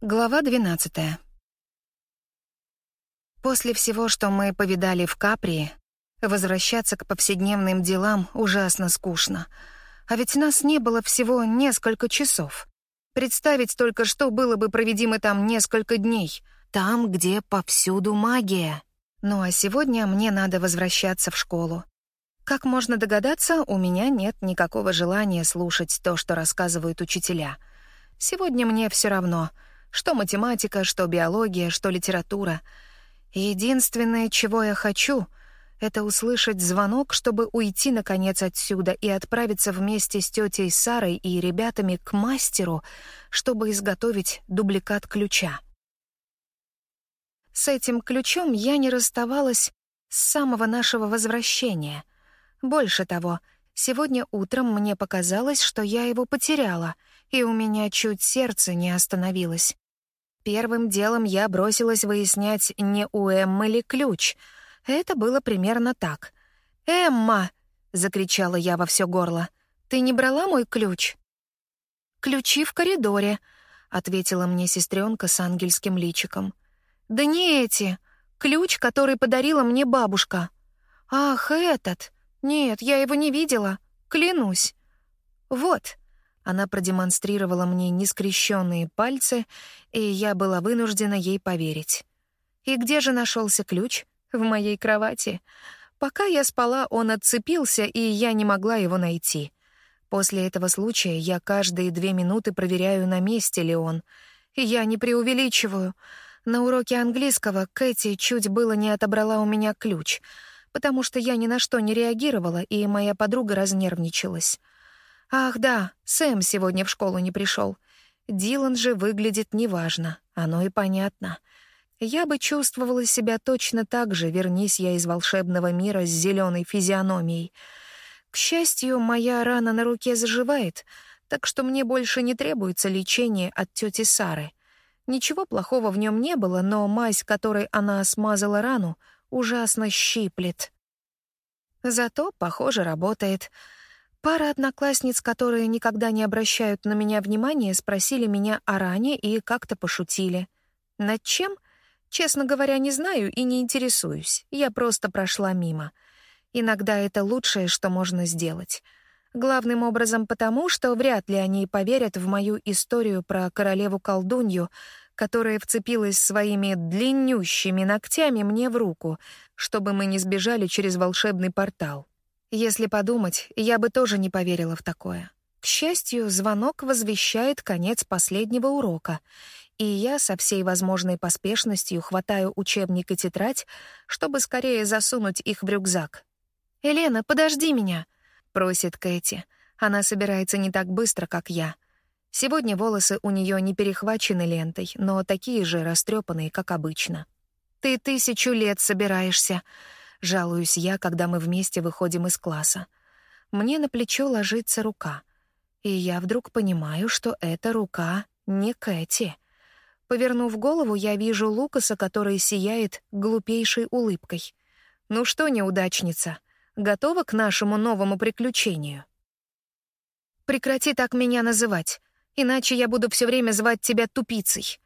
Глава 12. После всего, что мы повидали в Каприи, возвращаться к повседневным делам ужасно скучно. А ведь нас не было всего несколько часов. Представить только, что было бы проведимо там несколько дней. Там, где повсюду магия. Ну а сегодня мне надо возвращаться в школу. Как можно догадаться, у меня нет никакого желания слушать то, что рассказывают учителя. Сегодня мне все равно — что математика, что биология, что литература. Единственное, чего я хочу, это услышать звонок, чтобы уйти, наконец, отсюда и отправиться вместе с тетей Сарой и ребятами к мастеру, чтобы изготовить дубликат ключа. С этим ключом я не расставалась с самого нашего возвращения. Больше того, сегодня утром мне показалось, что я его потеряла — и у меня чуть сердце не остановилось. Первым делом я бросилась выяснять, не у Эммы ли ключ. Это было примерно так. «Эмма!» — закричала я во все горло. «Ты не брала мой ключ?» «Ключи в коридоре», — ответила мне сестренка с ангельским личиком. «Да не эти. Ключ, который подарила мне бабушка». «Ах, этот! Нет, я его не видела. Клянусь». «Вот», она продемонстрировала мне нескрещенные пальцы, и я была вынуждена ей поверить. И где же нашелся ключ? В моей кровати. Пока я спала, он отцепился, и я не могла его найти. После этого случая я каждые две минуты проверяю, на месте ли он. Я не преувеличиваю. На уроке английского Кэти чуть было не отобрала у меня ключ, потому что я ни на что не реагировала, и моя подруга разнервничалась. Ах да, Сэм сегодня в школу не пришел. Дилан же выглядит неважно, оно и понятно. Я бы чувствовала себя точно так же, вернись я из волшебного мира с зеленой физиономией. К счастью, моя рана на руке заживает, так что мне больше не требуется лечение от тети Сары. Ничего плохого в нем не было, но мазь, которой она смазала рану, ужасно щиплет. Зато, похоже, работает — Пара одноклассниц, которые никогда не обращают на меня внимания, спросили меня о ране и как-то пошутили. Над чем? Честно говоря, не знаю и не интересуюсь. Я просто прошла мимо. Иногда это лучшее, что можно сделать. Главным образом потому, что вряд ли они поверят в мою историю про королеву-колдунью, которая вцепилась своими длиннющими ногтями мне в руку, чтобы мы не сбежали через волшебный портал. Если подумать, я бы тоже не поверила в такое. К счастью, звонок возвещает конец последнего урока, и я со всей возможной поспешностью хватаю учебник и тетрадь, чтобы скорее засунуть их в рюкзак. «Елена, подожди меня!» — просит Кэти. Она собирается не так быстро, как я. Сегодня волосы у нее не перехвачены лентой, но такие же растрепанные, как обычно. «Ты тысячу лет собираешься!» Жалуюсь я, когда мы вместе выходим из класса. Мне на плечо ложится рука. И я вдруг понимаю, что эта рука не Кэти. Повернув голову, я вижу Лукаса, который сияет глупейшей улыбкой. «Ну что, неудачница, готова к нашему новому приключению?» «Прекрати так меня называть, иначе я буду все время звать тебя тупицей».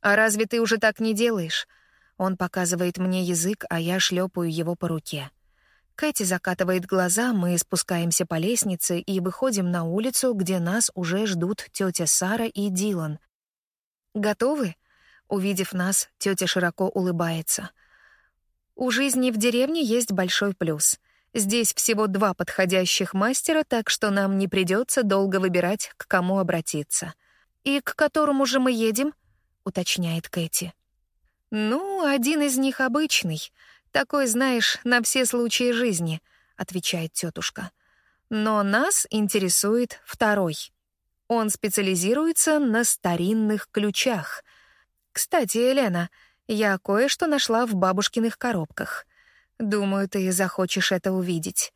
«А разве ты уже так не делаешь?» Он показывает мне язык, а я шлепаю его по руке. Кэти закатывает глаза, мы спускаемся по лестнице и выходим на улицу, где нас уже ждут тетя Сара и Дилан. «Готовы?» Увидев нас, тетя широко улыбается. «У жизни в деревне есть большой плюс. Здесь всего два подходящих мастера, так что нам не придется долго выбирать, к кому обратиться. И к которому же мы едем?» — уточняет Кэти. «Ну, один из них обычный. Такой, знаешь, на все случаи жизни», — отвечает тетушка. «Но нас интересует второй. Он специализируется на старинных ключах. Кстати, Елена, я кое-что нашла в бабушкиных коробках. Думаю, ты захочешь это увидеть».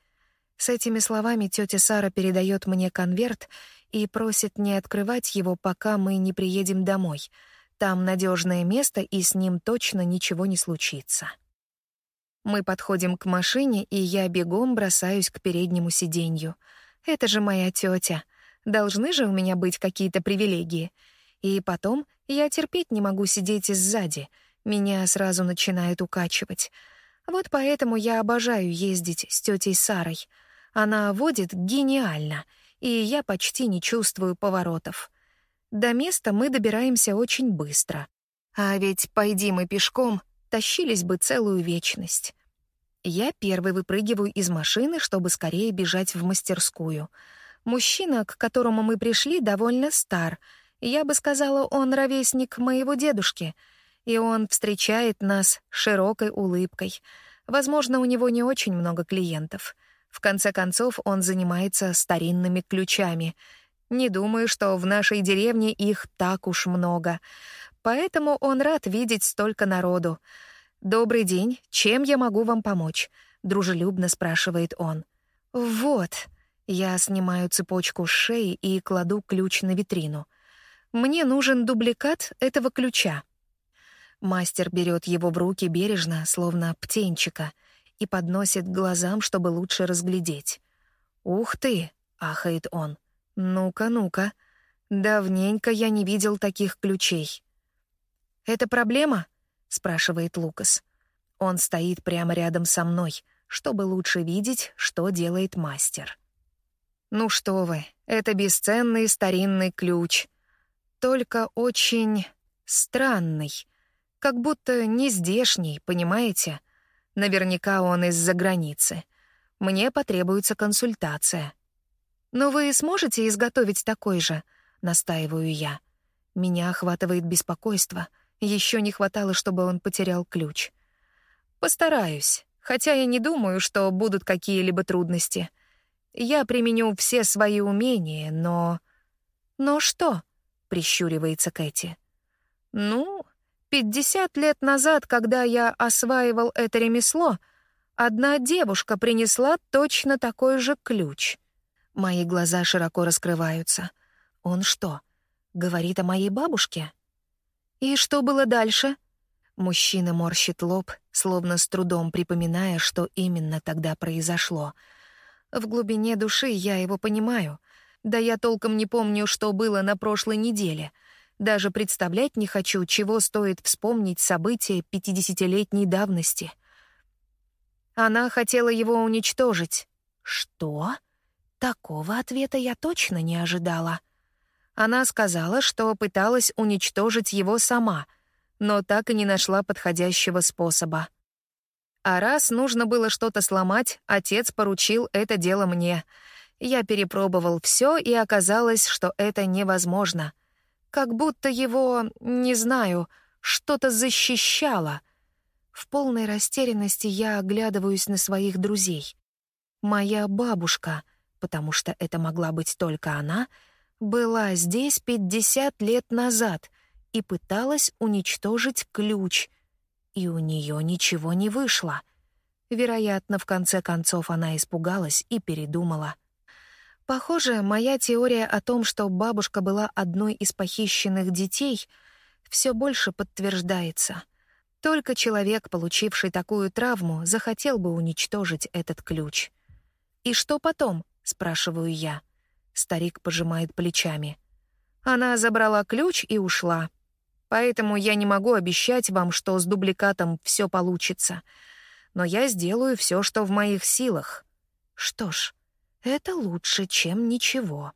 С этими словами тетя Сара передает мне конверт и просит не открывать его, пока мы не приедем домой — там надежное место, и с ним точно ничего не случится. Мы подходим к машине, и я бегом бросаюсь к переднему сиденью. Это же моя тетя. Должны же у меня быть какие-то привилегии. И потом Я терпеть не могу сидеть сзади, меня сразу начинает укачивать. Вот поэтому я обожаю ездить с тетей Сарой. Она водит гениально, и я почти не чувствую поворотов. До места мы добираемся очень быстро. А ведь пойди мы пешком, тащились бы целую вечность. Я первый выпрыгиваю из машины, чтобы скорее бежать в мастерскую. Мужчина, к которому мы пришли, довольно стар. Я бы сказала, он ровесник моего дедушки. И он встречает нас широкой улыбкой. Возможно, у него не очень много клиентов. В конце концов, он занимается старинными ключами. Не думаю, что в нашей деревне их так уж много. Поэтому он рад видеть столько народу. «Добрый день, чем я могу вам помочь?» — дружелюбно спрашивает он. «Вот». Я снимаю цепочку с шеи и кладу ключ на витрину. «Мне нужен дубликат этого ключа». Мастер берет его в руки бережно, словно птенчика, и подносит к глазам, чтобы лучше разглядеть. «Ух ты!» — ахает он. «Ну-ка, ну-ка. Давненько я не видел таких ключей». «Это проблема?» — спрашивает Лукас. Он стоит прямо рядом со мной, чтобы лучше видеть, что делает мастер. «Ну что вы, это бесценный старинный ключ. Только очень странный. Как будто не здешний, понимаете? Наверняка он из-за границы. Мне потребуется консультация». «Но вы сможете изготовить такой же?» — настаиваю я. Меня охватывает беспокойство — еще не хватало, чтобы он потерял ключ. Постараюсь, хотя я не думаю, что будут какие-либо трудности. Я применю все свои умения, но... Но что? Прищуривается Кэти. Ну, пятьдесят лет назад, когда я осваивал это ремесло, одна девушка принесла точно такой же ключ. Мои глаза широко раскрываются. Он что, говорит о моей бабушке? «И что было дальше?» Мужчина морщит лоб, словно с трудом припоминая, что именно тогда произошло. В глубине души я его понимаю. Да я толком не помню, что было на прошлой неделе. Даже представлять не хочу, чего стоит вспомнить события пятидесятилетней давности. Она хотела его уничтожить. Что? Такого ответа я точно не ожидала. Она сказала, что пыталась уничтожить его сама, но так и не нашла подходящего способа. А раз нужно было что-то сломать, отец поручил это дело мне. Я перепробовал все, и оказалось, что это невозможно. Как будто его, не знаю, что-то защищало. В полной растерянности я оглядываюсь на своих друзей. Моя бабушка, потому что это могла быть только она — была здесь 50 лет назад и пыталась уничтожить ключ, и у нее ничего не вышло. Вероятно, в конце концов она испугалась и передумала. Похоже, моя теория о том, что бабушка была одной из похищенных детей, все больше подтверждается. Только человек, получивший такую травму, захотел бы уничтожить этот ключ. «И что потом?» — спрашиваю я. Старик пожимает плечами. Она забрала ключ и ушла. Поэтому я не могу обещать вам, что с дубликатом все получится. Но я сделаю все, что в моих силах. Что ж, это лучше, чем ничего.